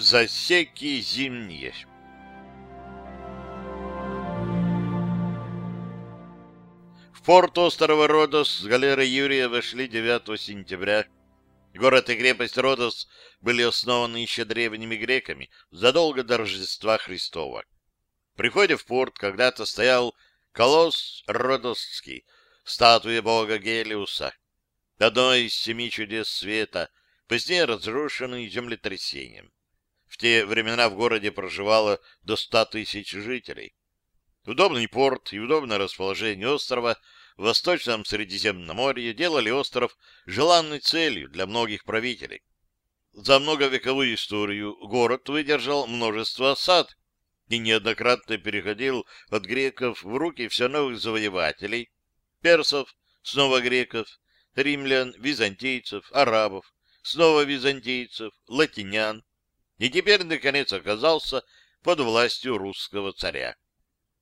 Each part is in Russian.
Засеки зимние. В порт острова Родос с галеры Юрия вошли 9 сентября. Город и крепость Родос были основаны еще древними греками задолго до Рождества Христова. При входе в порт когда-то стоял колосс Родосский, статуя бога Гелиуса, одно из семи чудес света, позднее разрушенный землетрясением. В те времена в городе проживало до ста тысяч жителей. Удобный порт и удобное расположение острова в Восточном Средиземноморье делали остров желанной целью для многих правителей. За многовековую историю город выдержал множество осад и неоднократно переходил от греков в руки все новых завоевателей, персов, снова греков, римлян, византийцев, арабов, снова византийцев, латинян, и теперь, наконец, оказался под властью русского царя.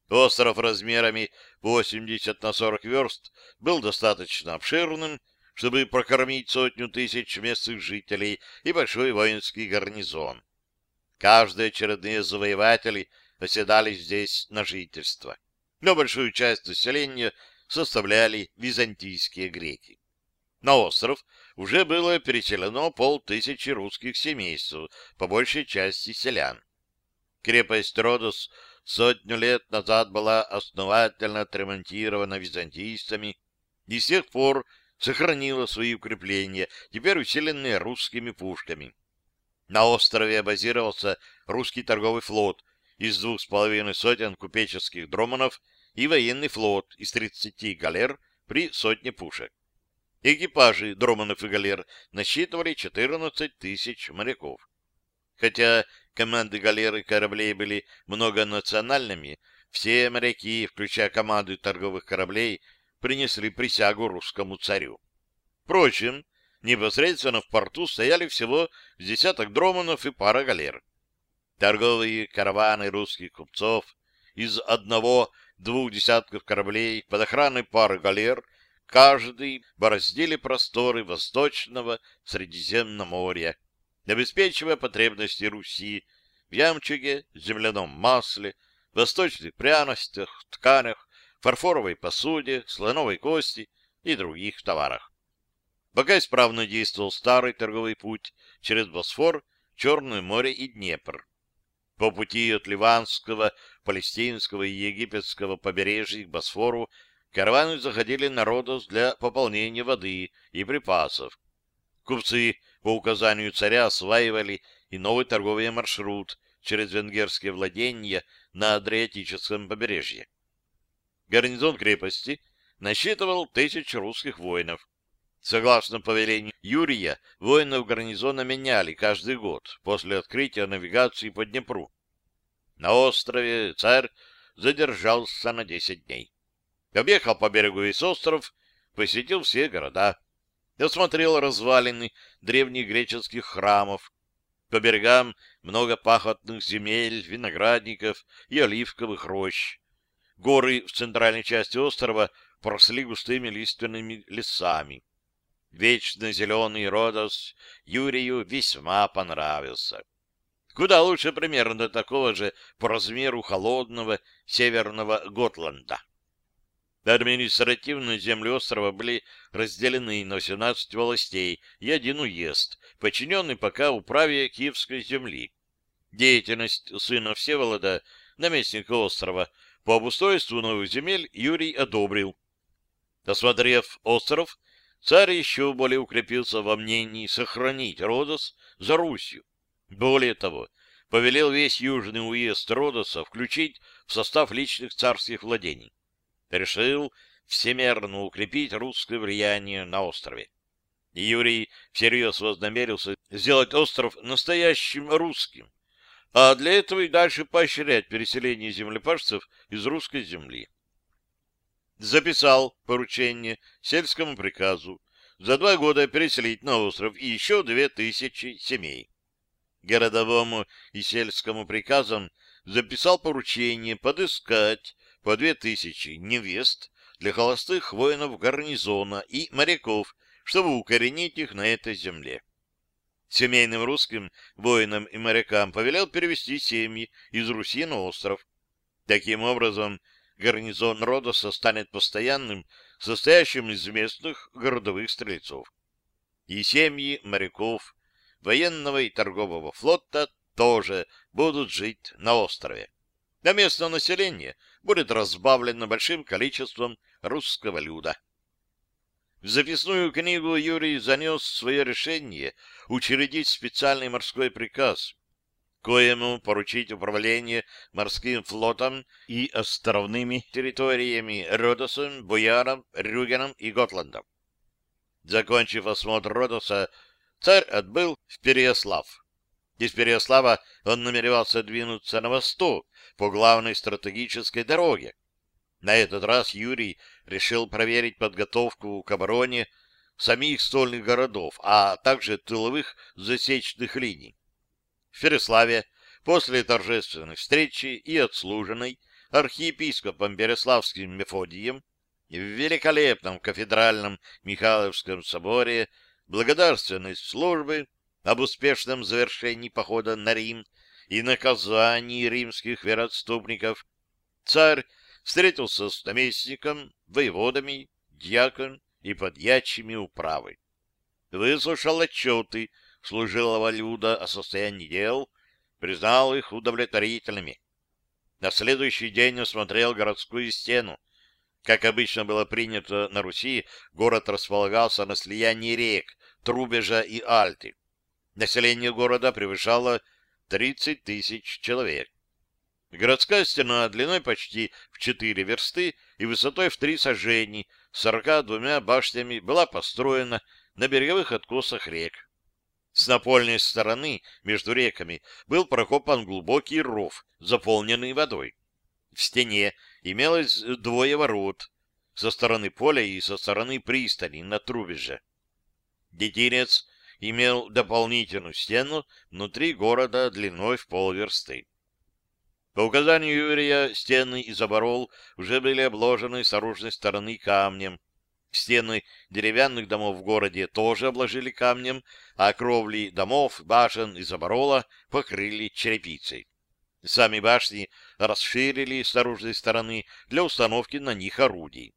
Остров размерами 80 на 40 верст был достаточно обширным, чтобы прокормить сотню тысяч местных жителей и большой воинский гарнизон. Каждые очередные завоеватели оседали здесь на жительство, но большую часть населения составляли византийские греки. На остров уже было переселено полтысячи русских семейств, по большей части селян. Крепость Родос сотню лет назад была основательно отремонтирована византийцами и с тех пор сохранила свои укрепления, теперь усиленные русскими пушками. На острове базировался русский торговый флот из двух с половиной сотен купеческих дроманов и военный флот из 30 галер при сотне пушек. Экипажи дроманов и галер насчитывали 14 тысяч моряков. Хотя команды галер и кораблей были многонациональными, все моряки, включая команды торговых кораблей, принесли присягу русскому царю. Впрочем, непосредственно в порту стояли всего десяток дроманов и пара галер. Торговые караваны русских купцов из одного-двух десятков кораблей под охраной пары галер каждый бороздили просторы восточного Средиземноморья, обеспечивая потребности Руси в ямчуге, земляном масле, восточных пряностях, тканях, фарфоровой посуде, слоновой кости и других товарах. Пока исправно действовал старый торговый путь через Босфор, Черное море и Днепр. По пути от Ливанского, Палестинского и Египетского побережья к Босфору караваны заходили на Родос для пополнения воды и припасов. Купцы по указанию царя осваивали и новый торговый маршрут через венгерские владения на Адриатическом побережье. Гарнизон крепости насчитывал тысяч русских воинов. Согласно повелению Юрия, воинов гарнизона меняли каждый год после открытия навигации по Днепру. На острове царь задержался на 10 дней. Объехал по берегу весь остров, посетил все города. Осмотрел развалины древних греческих храмов. По берегам много пахотных земель, виноградников и оливковых рощ. Горы в центральной части острова поросли густыми лиственными лесами. Вечно зеленый Родос Юрию весьма понравился. Куда лучше примерно такого же по размеру холодного северного Готланда. Административные земли острова были разделены на 18 властей и один уезд, подчиненный пока управе Киевской земли. Деятельность сына Всеволода, наместника острова, по обустройству новых земель Юрий одобрил. Осмотрев остров, царь еще более укрепился во мнении сохранить Родос за Русью. Более того, повелел весь южный уезд Родоса включить в состав личных царских владений решил всемерно укрепить русское влияние на острове. Юрий всерьез вознамерился сделать остров настоящим русским, а для этого и дальше поощрять переселение землепашцев из русской земли. Записал поручение сельскому приказу за два года переселить на остров еще две тысячи семей. Городовому и сельскому приказам записал поручение подыскать по две тысячи невест для холостых воинов гарнизона и моряков, чтобы укоренить их на этой земле. Семейным русским воинам и морякам повелел перевести семьи из Руси на остров. Таким образом, гарнизон Родоса станет постоянным, состоящим из местных городовых стрельцов. И семьи моряков, военного и торгового флота тоже будут жить на острове. А местное население будет разбавлено большим количеством русского люда. В записную книгу Юрий занес свое решение учредить специальный морской приказ, коему поручить управление морским флотом и островными территориями Родосом, Буяром, Рюгеном и Готландом. Закончив осмотр Родоса, царь отбыл в Переяслав. Из Переяслава он намеревался двинуться на восток по главной стратегической дороге. На этот раз Юрий решил проверить подготовку к обороне самих стольных городов, а также тыловых засечных линий. В Переславе после торжественной встречи и отслуженной архиепископом Переславским Мефодием в великолепном кафедральном Михайловском соборе благодарственной службы об успешном завершении похода на Рим и наказании римских вероотступников, царь встретился с наместником, воеводами, дьякон и подьячими управы. Выслушал отчеты служилого люда о состоянии дел, признал их удовлетворительными. На следующий день осмотрел городскую стену. Как обычно было принято на Руси, город располагался на слиянии рек Трубежа и Альты. Население города превышало 30 тысяч человек. Городская стена длиной почти в 4 версты и высотой в 3 сажений, 42 башнями была построена на береговых откосах рек. С напольной стороны между реками был прокопан глубокий ров, заполненный водой. В стене имелось двое ворот со стороны поля и со стороны пристани на Трубеже. Детинец имел дополнительную стену внутри города длиной в полверсты. По указанию Юрия стены из оборол уже были обложены с оружной стороны камнем, Стены деревянных домов в городе тоже обложили камнем, а кровли домов, башен и заборола покрыли черепицей. Сами башни расширили с наружной стороны для установки на них орудий.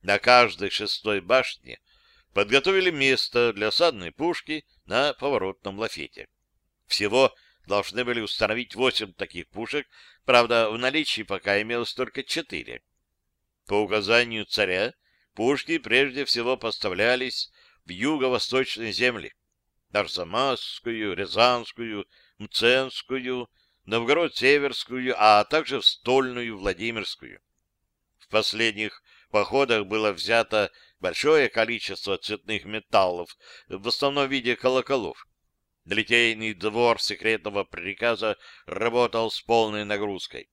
На каждой шестой башне подготовили место для осадной пушки на поворотном лафете. Всего должны были установить восемь таких пушек, правда, в наличии пока имелось только четыре. По указанию царя Пушки прежде всего поставлялись в юго-восточные земли. Арзамасскую, Рязанскую, Мценскую, Новгород-Северскую, а также в Стольную Владимирскую. В последних походах было взято большое количество цветных металлов, в основном в виде колоколов. Литейный двор секретного приказа работал с полной нагрузкой.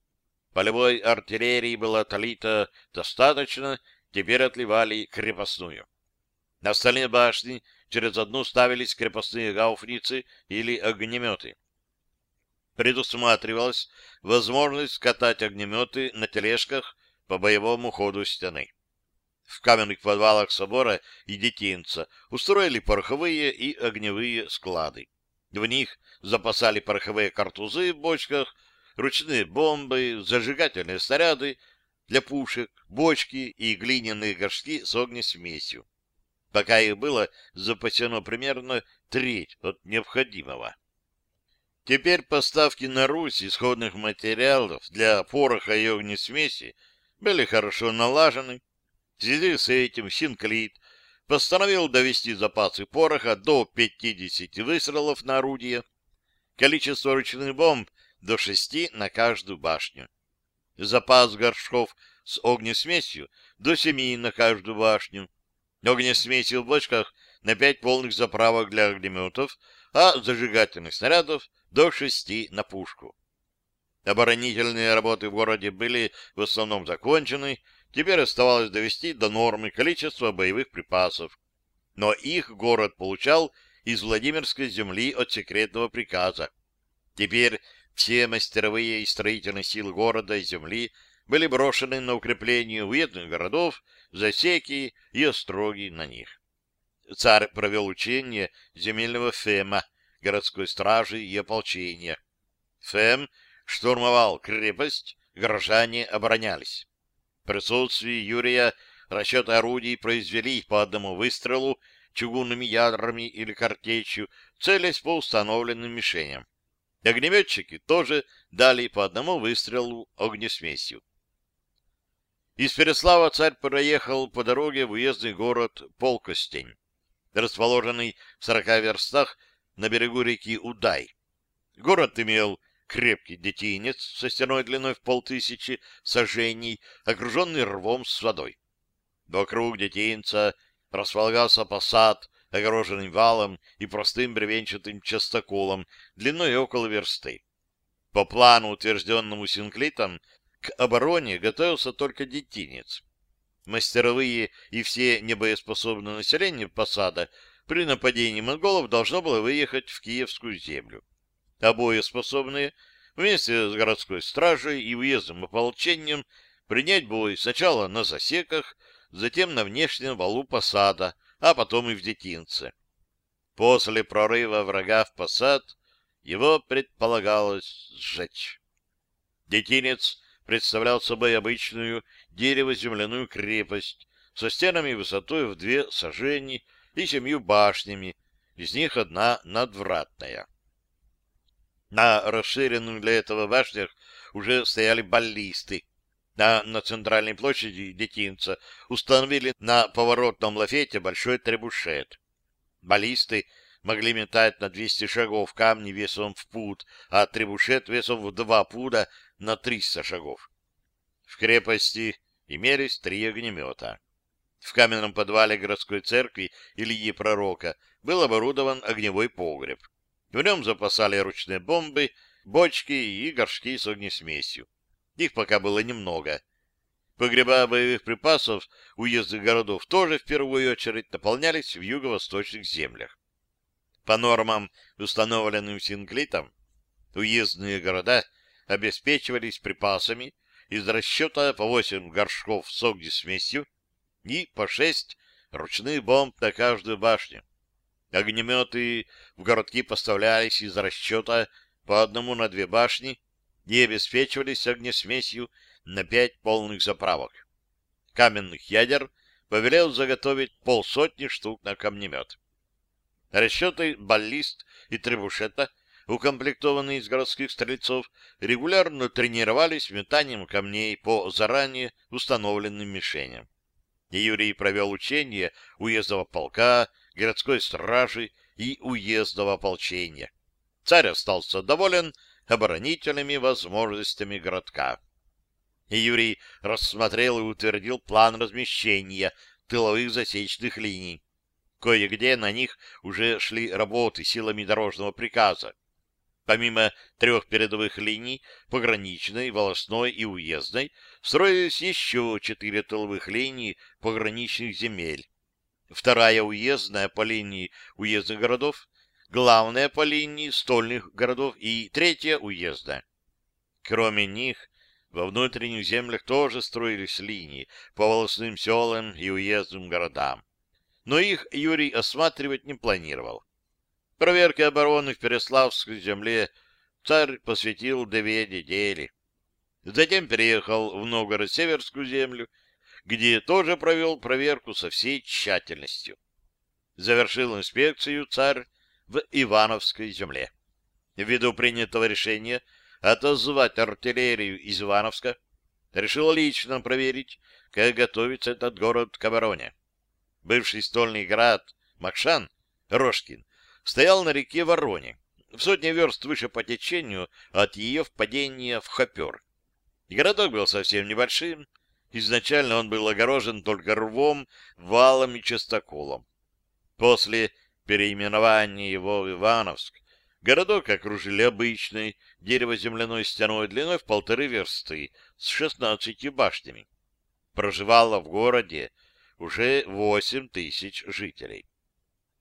Полевой артиллерии было отлито достаточно теперь отливали крепостную. На остальные башни через одну ставились крепостные гауфницы или огнеметы. Предусматривалась возможность катать огнеметы на тележках по боевому ходу стены. В каменных подвалах собора и детинца устроили пороховые и огневые склады. В них запасали пороховые картузы в бочках, ручные бомбы, зажигательные снаряды, для пушек, бочки и глиняные горшки с огнесмесью. Пока их было запасено примерно треть от необходимого. Теперь поставки на Русь исходных материалов для пороха и огнесмеси были хорошо налажены. В связи с этим Синклит постановил довести запасы пороха до 50 выстрелов на орудие, количество ручных бомб до 6 на каждую башню запас горшков с огнесмесью до семи на каждую башню, огнесмеси в бочках на пять полных заправок для огнеметов, а зажигательных снарядов до шести на пушку. Оборонительные работы в городе были в основном закончены, теперь оставалось довести до нормы количество боевых припасов. Но их город получал из Владимирской земли от секретного приказа. Теперь все мастеровые и строительные силы города и земли были брошены на укрепление уездных городов, засеки и остроги на них. Царь провел учение земельного фема, городской стражи и ополчения. ФМ штурмовал крепость, горожане оборонялись. В присутствии Юрия расчеты орудий произвели по одному выстрелу чугунными ядрами или картечью, целясь по установленным мишеням. Огнеметчики тоже дали по одному выстрелу огнесмесью. Из Переслава царь проехал по дороге в уездный город Полкостень, расположенный в сорока верстах на берегу реки Удай. Город имел крепкий детинец со стеной длиной в полтысячи сажений, окруженный рвом с водой. Вокруг детинца располагался посад, огороженный валом и простым бревенчатым частоколом длиной около версты. По плану, утвержденному Синклитом, к обороне готовился только детинец. Мастеровые и все небоеспособное население посада при нападении монголов должно было выехать в Киевскую землю. А боеспособные вместе с городской стражей и уездным ополчением принять бой сначала на засеках, затем на внешнем валу посада, а потом и в детинце. После прорыва врага в посад его предполагалось сжечь. Детинец представлял собой обычную дерево-земляную крепость со стенами высотой в две сажени и семью башнями, из них одна надвратная. На расширенных для этого башнях уже стояли баллисты, а на центральной площади детинца установили на поворотном лафете большой требушет. Баллисты могли метать на 200 шагов камни весом в пуд, а требушет весом в 2 пуда на 300 шагов. В крепости имелись три огнемета. В каменном подвале городской церкви Ильи Пророка был оборудован огневой погреб. В нем запасали ручные бомбы, бочки и горшки с огнесмесью. Их пока было немного. Погреба боевых припасов уездных городов тоже в первую очередь наполнялись в юго-восточных землях. По нормам, установленным Синклитом, уездные города обеспечивались припасами из расчета по 8 горшков с огнесмесью и по 6 ручных бомб на каждую башню. Огнеметы в городки поставлялись из расчета по одному на две башни и обеспечивались огнесмесью на пять полных заправок. Каменных ядер повелел заготовить полсотни штук на камнемет. Расчеты баллист и требушета, укомплектованные из городских стрельцов, регулярно тренировались метанием камней по заранее установленным мишеням. Юрий провел учения уездного полка, городской стражи и уездного ополчения. Царь остался доволен оборонительными возможностями городка. И Юрий рассмотрел и утвердил план размещения тыловых засечных линий. Кое-где на них уже шли работы силами дорожного приказа. Помимо трех передовых линий, пограничной, волосной и уездной, строились еще четыре тыловых линии пограничных земель. Вторая уездная по линии уездных городов, главная по линии стольных городов и третья уезда. Кроме них, во внутренних землях тоже строились линии по волосным селам и уездным городам. Но их Юрий осматривать не планировал. Проверке обороны в Переславской земле царь посвятил две недели. Затем переехал в Новгород-Северскую землю, где тоже провел проверку со всей тщательностью. Завершил инспекцию царь в Ивановской земле. Ввиду принятого решения отозвать артиллерию из Ивановска, решил лично проверить, как готовится этот город к обороне. Бывший стольный град Макшан, Рожкин, стоял на реке Вороне, в сотне верст выше по течению от ее впадения в Хопер. Городок был совсем небольшим, изначально он был огорожен только рвом, валом и частоколом. После переименования его в Ивановск городок окружили обычной дерево-земляной стеной длиной в полторы версты с шестнадцатью башнями. Проживало в городе уже восемь тысяч жителей.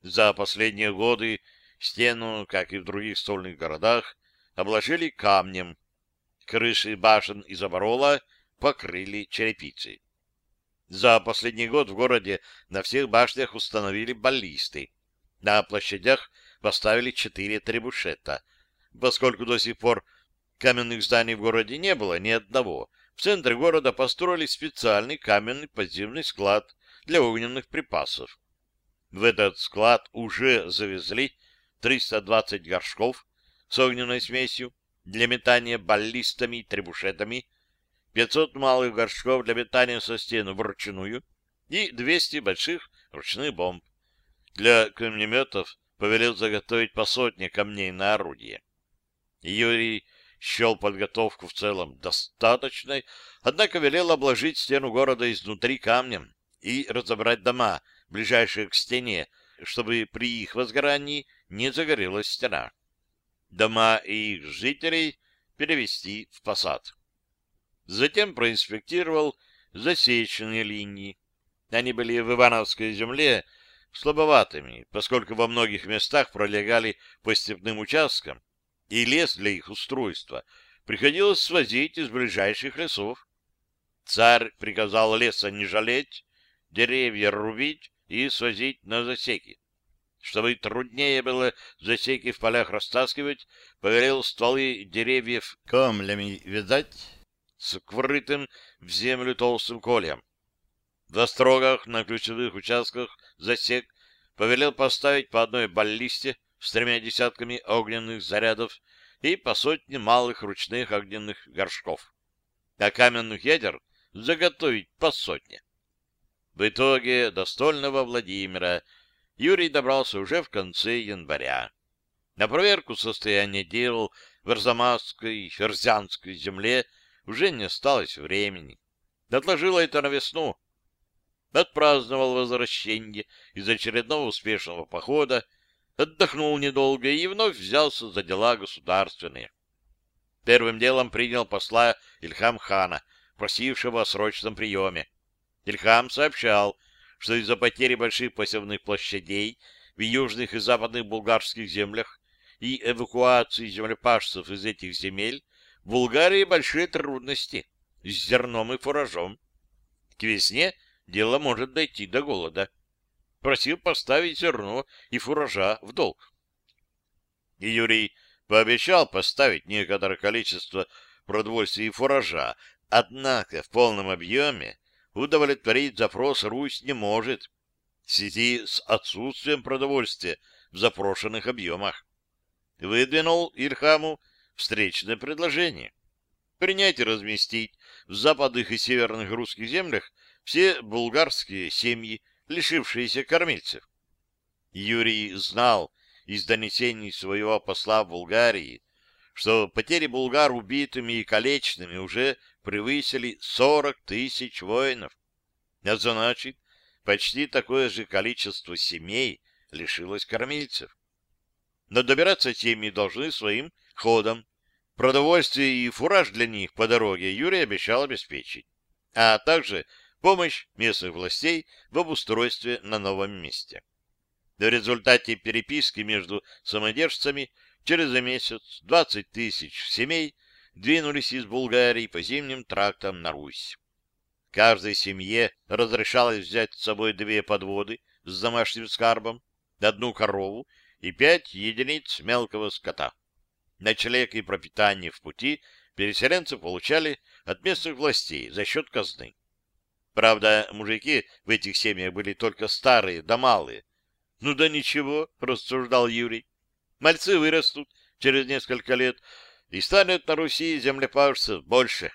За последние годы стену, как и в других стольных городах, обложили камнем. Крыши башен из оборола покрыли черепицей. За последний год в городе на всех башнях установили баллисты. На площадях поставили четыре требушета. Поскольку до сих пор каменных зданий в городе не было ни одного, в центре города построили специальный каменный подземный склад для огненных припасов. В этот склад уже завезли 320 горшков с огненной смесью для метания баллистами и требушетами, 500 малых горшков для метания со стены вручную и 200 больших ручных бомб. Для камнеметов повелел заготовить по сотне камней на орудие. Юрий счел подготовку в целом достаточной, однако велел обложить стену города изнутри камнем и разобрать дома, ближайшие к стене, чтобы при их возгорании не загорелась стена. Дома и их жителей перевести в посад. Затем проинспектировал засеченные линии. Они были в Ивановской земле слабоватыми, поскольку во многих местах пролегали по степным участкам, и лес для их устройства приходилось свозить из ближайших лесов. Царь приказал леса не жалеть, деревья рубить и свозить на засеки. Чтобы труднее было засеки в полях растаскивать, повелел стволы деревьев камлями вязать с врытым в землю толстым кольем. В острогах на ключевых участках засек повелел поставить по одной баллисте с тремя десятками огненных зарядов и по сотне малых ручных огненных горшков. А каменных ядер заготовить по сотне. В итоге до стольного Владимира Юрий добрался уже в конце января. На проверку состояния дел в Арзамасской, Ферзянской земле уже не осталось времени. Отложила это на весну. Отпраздновал возвращение из очередного успешного похода, отдохнул недолго и вновь взялся за дела государственные. Первым делом принял посла Ильхам хана, просившего о срочном приеме. Ильхам сообщал, что из-за потери больших посевных площадей в южных и западных булгарских землях и эвакуации землепашцев из этих земель в Булгарии большие трудности с зерном и фуражом. К весне дело может дойти до голода просил поставить зерно и фуража в долг. И Юрий пообещал поставить некоторое количество продовольствия и фуража, однако в полном объеме удовлетворить запрос Русь не может в связи с отсутствием продовольствия в запрошенных объемах. Выдвинул Ильхаму встречное предложение принять и разместить в западных и северных русских землях все булгарские семьи, лишившиеся кормильцев. Юрий знал из донесений своего посла в Булгарии, что потери булгар убитыми и калечными уже превысили 40 тысяч воинов. А значит, почти такое же количество семей лишилось кормильцев. Но добираться семьи должны своим ходом. Продовольствие и фураж для них по дороге Юрий обещал обеспечить, а также помощь местных властей в обустройстве на новом месте. В результате переписки между самодержцами через месяц 20 тысяч семей двинулись из Булгарии по зимним трактам на Русь. Каждой семье разрешалось взять с собой две подводы с домашним скарбом, одну корову и пять единиц мелкого скота. Ночлег и пропитание в пути переселенцы получали от местных властей за счет казны. Правда, мужики в этих семьях были только старые да малые. Ну да ничего, рассуждал Юрий. Мальцы вырастут через несколько лет и станет на Руси землепашцев больше.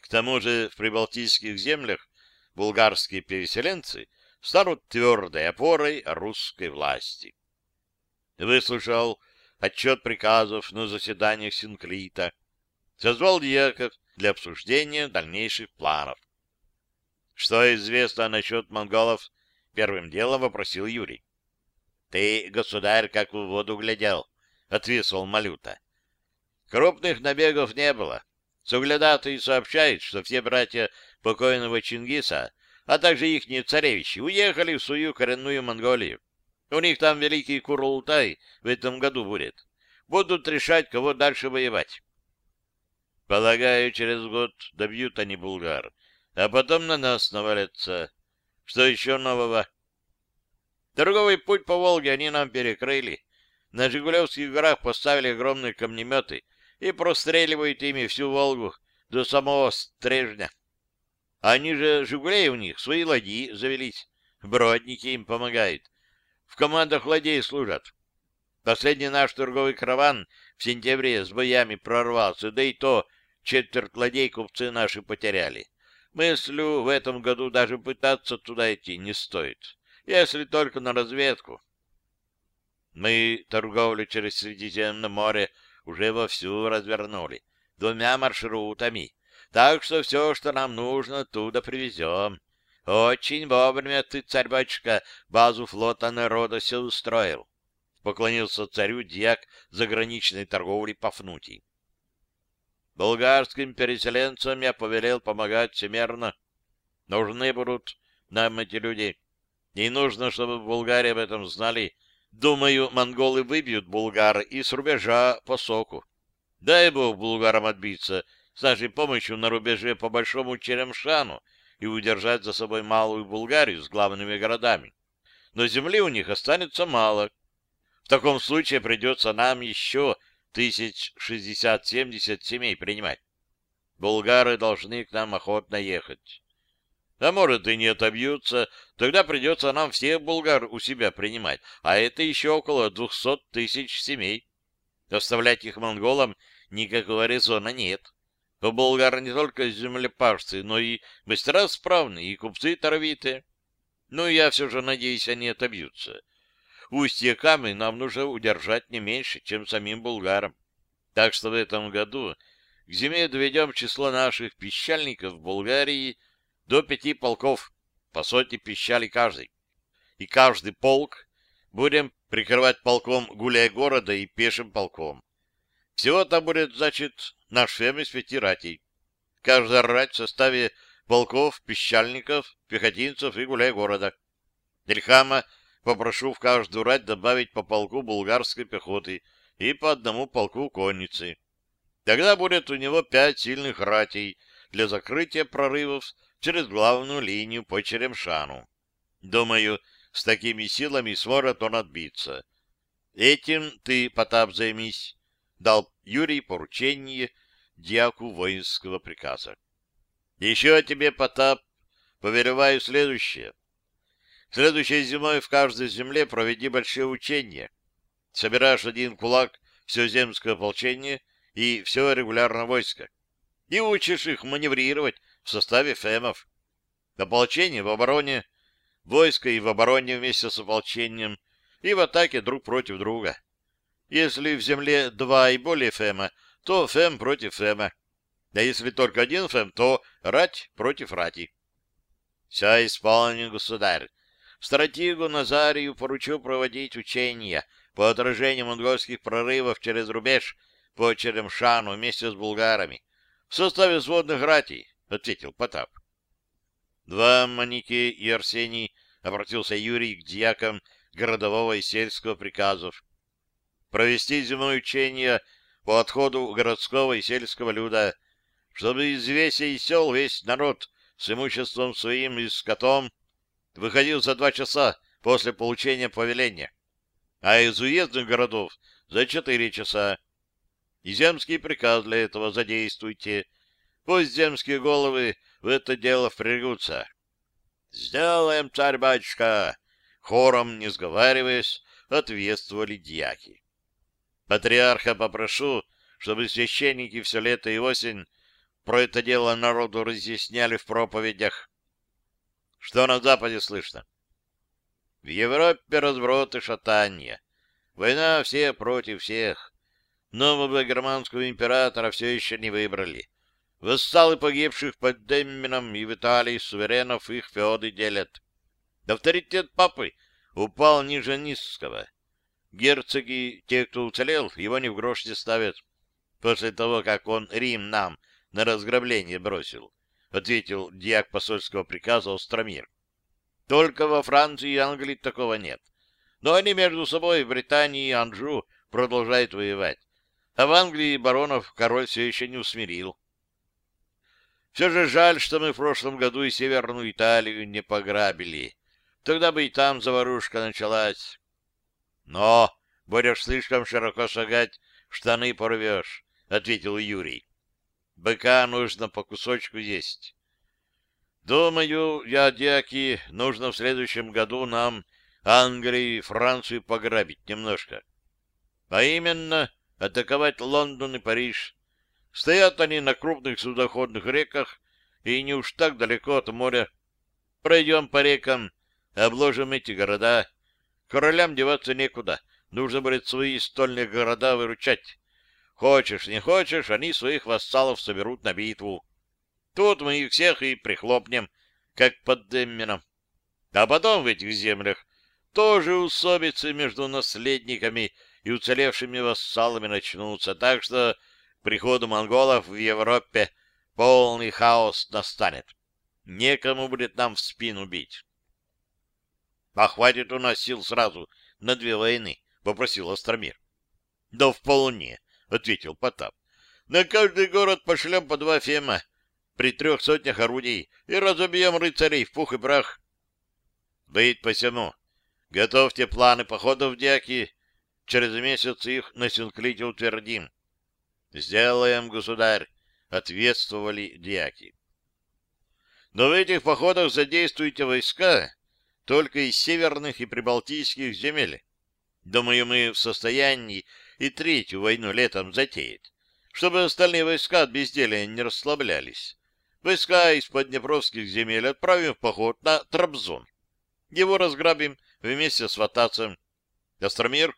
К тому же в прибалтийских землях булгарские переселенцы станут твердой опорой русской власти. Выслушал отчет приказов на заседаниях Синклита, созвал дьяков для обсуждения дальнейших планов. — Что известно насчет монголов? — первым делом вопросил Юрий. — Ты, государь, как в воду глядел, — ответствовал Малюта. Крупных набегов не было. Суглядатый сообщает, что все братья покойного Чингиса, а также ихние царевичи, уехали в свою коренную Монголию. У них там великий Курултай в этом году будет. Будут решать, кого дальше воевать. Полагаю, через год добьют они булгар, а потом на нас навалятся. Что еще нового? Торговый путь по Волге они нам перекрыли. На Жигулевских горах поставили огромные камнеметы и простреливают ими всю Волгу до самого Стрежня. Они же, Жигулей у них, свои ладьи завелись. Бродники им помогают. В командах ладей служат. Последний наш торговый караван в сентябре с боями прорвался, да и то четверть ладей купцы наши потеряли. Мыслю, в этом году даже пытаться туда идти не стоит, если только на разведку. Мы торговлю через Средиземное море уже вовсю развернули, двумя маршрутами, так что все, что нам нужно, туда привезем. Очень вовремя ты, царь-батюшка, базу флота народа все устроил поклонился царю дьяк заграничной торговли Пафнутий. Болгарским переселенцам я повелел помогать всемерно. Нужны будут нам эти люди. Не нужно, чтобы в Болгарии об этом знали. Думаю, монголы выбьют булгар и с рубежа по соку. Дай бог булгарам отбиться с нашей помощью на рубеже по Большому Черемшану и удержать за собой Малую Булгарию с главными городами. Но земли у них останется мало, в таком случае придется нам еще тысяч шестьдесят-семьдесят семей принимать. Булгары должны к нам охотно ехать. А может и не отобьются, тогда придется нам всех булгар у себя принимать, а это еще около двухсот тысяч семей. Оставлять их монголам никакого резона нет. У булгар не только землепашцы, но и мастера справные, и купцы торовитые. Ну, я все же надеюсь, они отобьются. Устье Камы нам нужно удержать не меньше, чем самим булгарам. Так что в этом году к зиме доведем число наших пищальников в Болгарии до пяти полков, по сотне пищали каждый. И каждый полк будем прикрывать полком гуляя города и пешим полком. Всего там будет, значит, наш фем из пяти ратей. Каждая рать в составе полков, пищальников, пехотинцев и гуляй города. Ильхама попрошу в каждую рать добавить по полку булгарской пехоты и по одному полку конницы. Тогда будет у него пять сильных ратей для закрытия прорывов через главную линию по Черемшану. Думаю, с такими силами сможет он отбиться. Этим ты, Потап, займись, — дал Юрий поручение дьяку воинского приказа. Еще тебе, Потап, повелеваю следующее — Следующей зимой в каждой земле проведи большие учения. Собираешь один кулак все земское ополчение и все регулярное войско. И учишь их маневрировать в составе фемов. Ополчение в обороне, войско и в обороне вместе с ополчением, и в атаке друг против друга. Если в земле два и более фема, то фем против фема. А если только один фем, то рать против рати. Все исполнено, государь. Стратегу Назарию поручу проводить учения по отражению монгольских прорывов через рубеж по Черемшану вместе с булгарами в составе сводных ратей, — ответил Потап. Два Маники и Арсений обратился Юрий к дьякам городового и сельского приказов. Провести зимое учение по отходу городского и сельского люда, чтобы из веси и сел весь народ с имуществом своим и скотом выходил за два часа после получения повеления, а из уездных городов за четыре часа. И земский приказ для этого задействуйте. Пусть земские головы в это дело впрягутся. «Сделаем, царь-батюшка!» Хором, не сговариваясь, ответствовали дьяки. Патриарха попрошу, чтобы священники все лето и осень про это дело народу разъясняли в проповедях, что на Западе слышно? В Европе разброд и шатанье. Война все против всех. Нового германского императора все еще не выбрали. Вассалы погибших под Деммином и в Италии суверенов их феоды делят. Авторитет папы упал ниже низкого. Герцоги, те, кто уцелел, его ни в грош не ставят. После того, как он Рим нам на разграбление бросил ответил диак посольского приказа Остромир. Только во Франции и Англии такого нет. Но они между собой в Британии и Анжу продолжают воевать. А в Англии баронов король все еще не усмирил. Все же жаль, что мы в прошлом году и Северную Италию не пограбили. Тогда бы и там заварушка началась. Но Будешь слишком широко шагать, штаны порвешь, — ответил Юрий. Быка нужно по кусочку есть. Думаю, я, дяки, нужно в следующем году нам Англию и Францию пограбить немножко. А именно, атаковать Лондон и Париж. Стоят они на крупных судоходных реках, и не уж так далеко от моря. Пройдем по рекам, обложим эти города. Королям деваться некуда. Нужно будет свои стольные города выручать. Хочешь, не хочешь, они своих вассалов соберут на битву. Тут мы их всех и прихлопнем, как под Демменом. А потом в этих землях тоже усобицы между наследниками и уцелевшими вассалами начнутся, так что приходу монголов в Европе полный хаос настанет. Некому будет нам в спину бить. — А хватит у нас сил сразу на две войны, — попросил Остромир. — Да вполне, — ответил Потап. — На каждый город пошлем по два фема при трех сотнях орудий и разобьем рыцарей в пух и прах. — Быть посему. Готовьте планы походов, дяки, Через месяц их на Синклите утвердим. — Сделаем, государь, — ответствовали дьяки. Но в этих походах задействуйте войска только из северных и прибалтийских земель. Думаю, мы в состоянии и третью войну летом затеять, чтобы остальные войска от безделия не расслаблялись. Войска из поднепровских земель отправим в поход на Трабзон. Его разграбим вместе с Ватацем. Остромир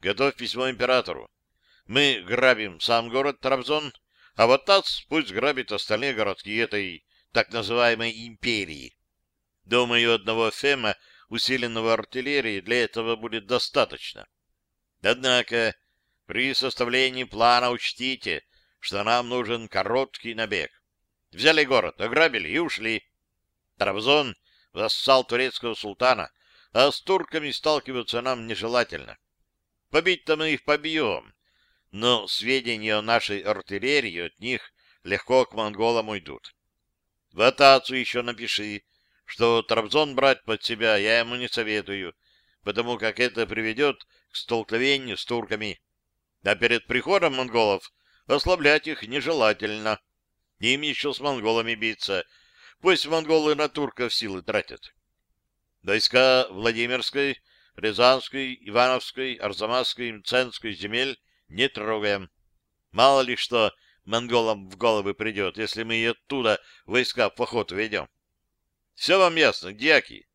Готовь письмо императору. Мы грабим сам город Трабзон, а вот ТАЦ пусть грабит остальные городки этой так называемой империи. Думаю, одного Фема, усиленного артиллерией, для этого будет достаточно. Однако при составлении плана учтите, что нам нужен короткий набег. Взяли город, ограбили и ушли. Трабзон — вассал турецкого султана, а с турками сталкиваться нам нежелательно. Побить-то мы их побьем, но сведения о нашей артиллерии от них легко к монголам уйдут. В Атацу еще напиши, что Трабзон брать под себя я ему не советую, потому как это приведет к столкновению с турками. А перед приходом монголов ослаблять их нежелательно. Им еще с монголами биться. Пусть монголы на турков силы тратят. Войска Владимирской Рязанской, Ивановской, Арзамасской и Мценской земель не трогаем. Мало ли что монголам в головы придет, если мы и оттуда войска в поход ведем. Все вам ясно, дьяки?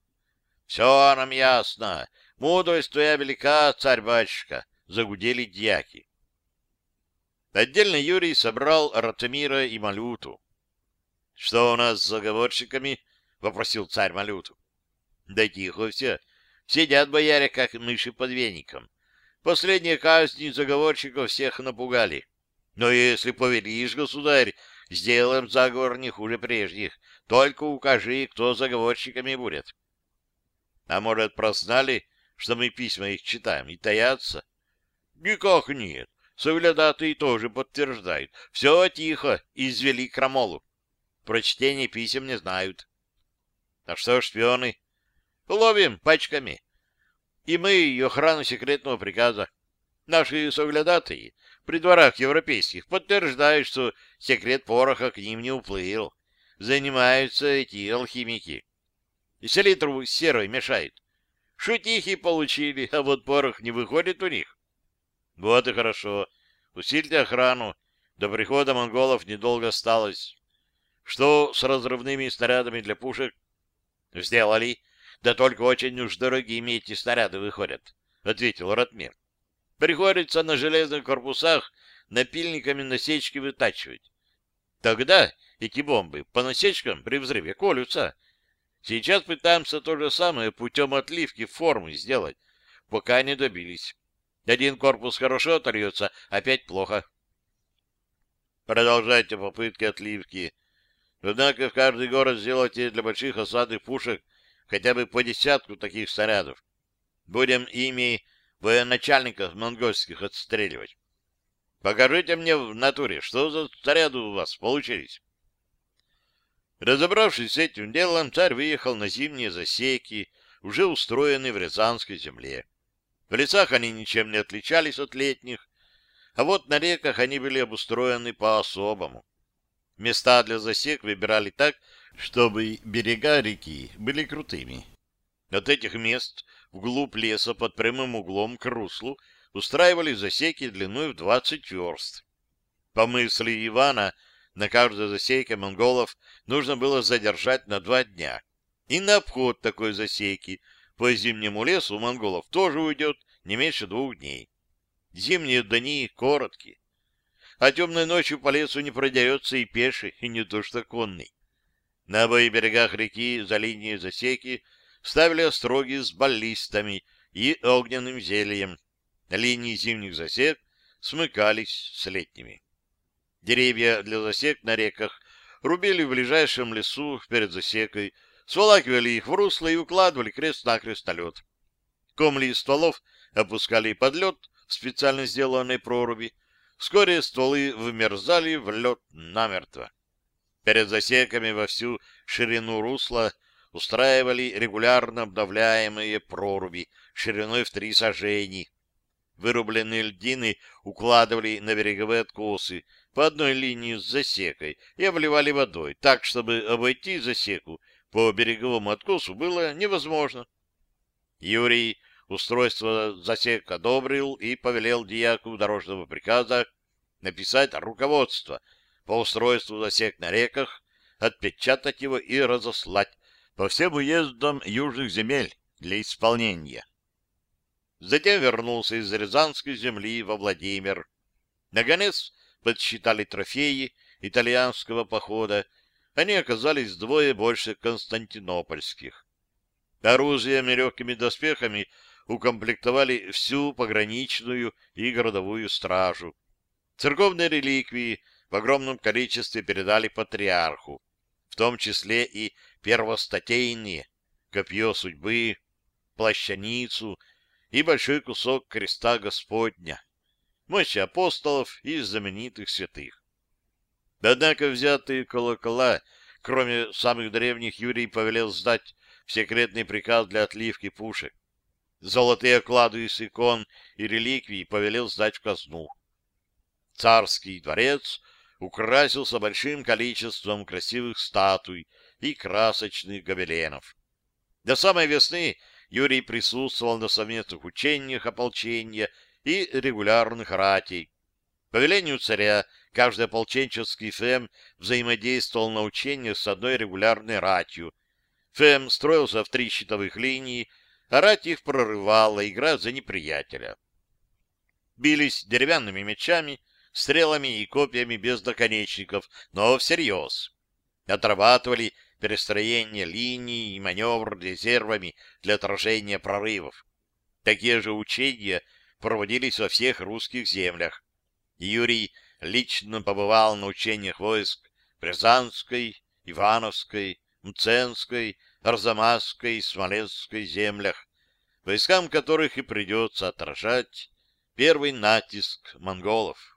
Все нам ясно. Мудрость твоя велика, царь-батюшка, загудели дьяки. Отдельно Юрий собрал Ратамира и Малюту. — Что у нас с заговорщиками? — вопросил царь Малюту. — Да тихо все. Сидят бояре, как мыши под веником. Последние казни заговорщиков всех напугали. Но если повелишь, государь, сделаем заговор не хуже прежних. Только укажи, кто заговорщиками будет. А может, прознали, что мы письма их читаем, и таятся? Никак нет. Соглядатые тоже подтверждают. Все тихо, извели крамолу. Прочтение писем не знают. А что ж шпионы? Ловим пачками. И мы, и охрану секретного приказа. Наши соглядатые при дворах европейских подтверждают, что секрет пороха к ним не уплыл. Занимаются эти алхимики. И селитру серой мешают. Шутихи получили, а вот порох не выходит у них. Вот и хорошо. Усильте охрану. До прихода монголов недолго осталось. Что с разрывными снарядами для пушек? Сделали. Да только очень уж дорогими эти снаряды выходят, — ответил Ратмир. Приходится на железных корпусах напильниками насечки вытачивать. Тогда эти бомбы по насечкам при взрыве колются. Сейчас пытаемся то же самое путем отливки формы сделать, пока не добились. Один корпус хорошо оторвется, опять плохо. Продолжайте попытки отливки. Однако в каждый город сделайте для больших осадных пушек хотя бы по десятку таких снарядов. Будем ими военачальников монгольских отстреливать. Покажите мне в натуре, что за снаряды у вас получились. Разобравшись с этим делом, царь выехал на зимние засеки, уже устроенные в Рязанской земле. В лесах они ничем не отличались от летних, а вот на реках они были обустроены по-особому. Места для засек выбирали так, чтобы берега реки были крутыми. От этих мест вглубь леса под прямым углом к руслу устраивали засеки длиной в 20 верст. По мысли Ивана, на каждой засеке монголов нужно было задержать на два дня. И на обход такой засеки по зимнему лесу монголов тоже уйдет не меньше двух дней. Зимние дни короткие. А темной ночью по лесу не продается и пеший, и не то что конный. На обоих берегах реки за линией засеки ставили остроги с баллистами и огненным зельем. Линии зимних засек смыкались с летними. Деревья для засек на реках рубили в ближайшем лесу перед засекой, сволакивали их в русло и укладывали крест-накрест на лед. Комли из стволов опускали под лед в специально сделанной проруби. Вскоре стволы вымерзали в лед намертво. Перед засеками во всю ширину русла устраивали регулярно обновляемые проруби шириной в три сажени. Вырубленные льдины укладывали на береговые откосы по одной линии с засекой и обливали водой, так, чтобы обойти засеку по береговому откосу было невозможно. Юрий устройство засек одобрил и повелел дьяку дорожного приказа написать руководство по устройству засек на реках, отпечатать его и разослать по всем уездам южных земель для исполнения. Затем вернулся из Рязанской земли во Владимир. Наконец подсчитали трофеи итальянского похода. Они оказались вдвое больше константинопольских. Оружием и легкими доспехами укомплектовали всю пограничную и городовую стражу. Церковные реликвии в огромном количестве передали патриарху, в том числе и первостатейные, копье судьбы, плащаницу и большой кусок креста Господня, мощи апостолов и знаменитых святых. Однако взятые колокола, кроме самых древних, Юрий повелел сдать в секретный приказ для отливки пушек. Золотые оклады из икон и реликвий повелел сдать в казну. Царский дворец украсился большим количеством красивых статуй и красочных гобеленов. До самой весны Юрий присутствовал на совместных учениях ополчения и регулярных ратей. По велению царя каждый ополченческий ФЭМ взаимодействовал на учениях с одной регулярной ратью. ФЭМ строился в три щитовых линии, а рать их прорывала, играя за неприятеля. Бились деревянными мечами, стрелами и копьями без наконечников, но всерьез. Отрабатывали перестроение линий и маневр резервами для отражения прорывов. Такие же учения проводились во всех русских землях. Юрий лично побывал на учениях войск Рязанской, Ивановской, Мценской, Арзамасской и Смоленской землях, войскам которых и придется отражать первый натиск монголов.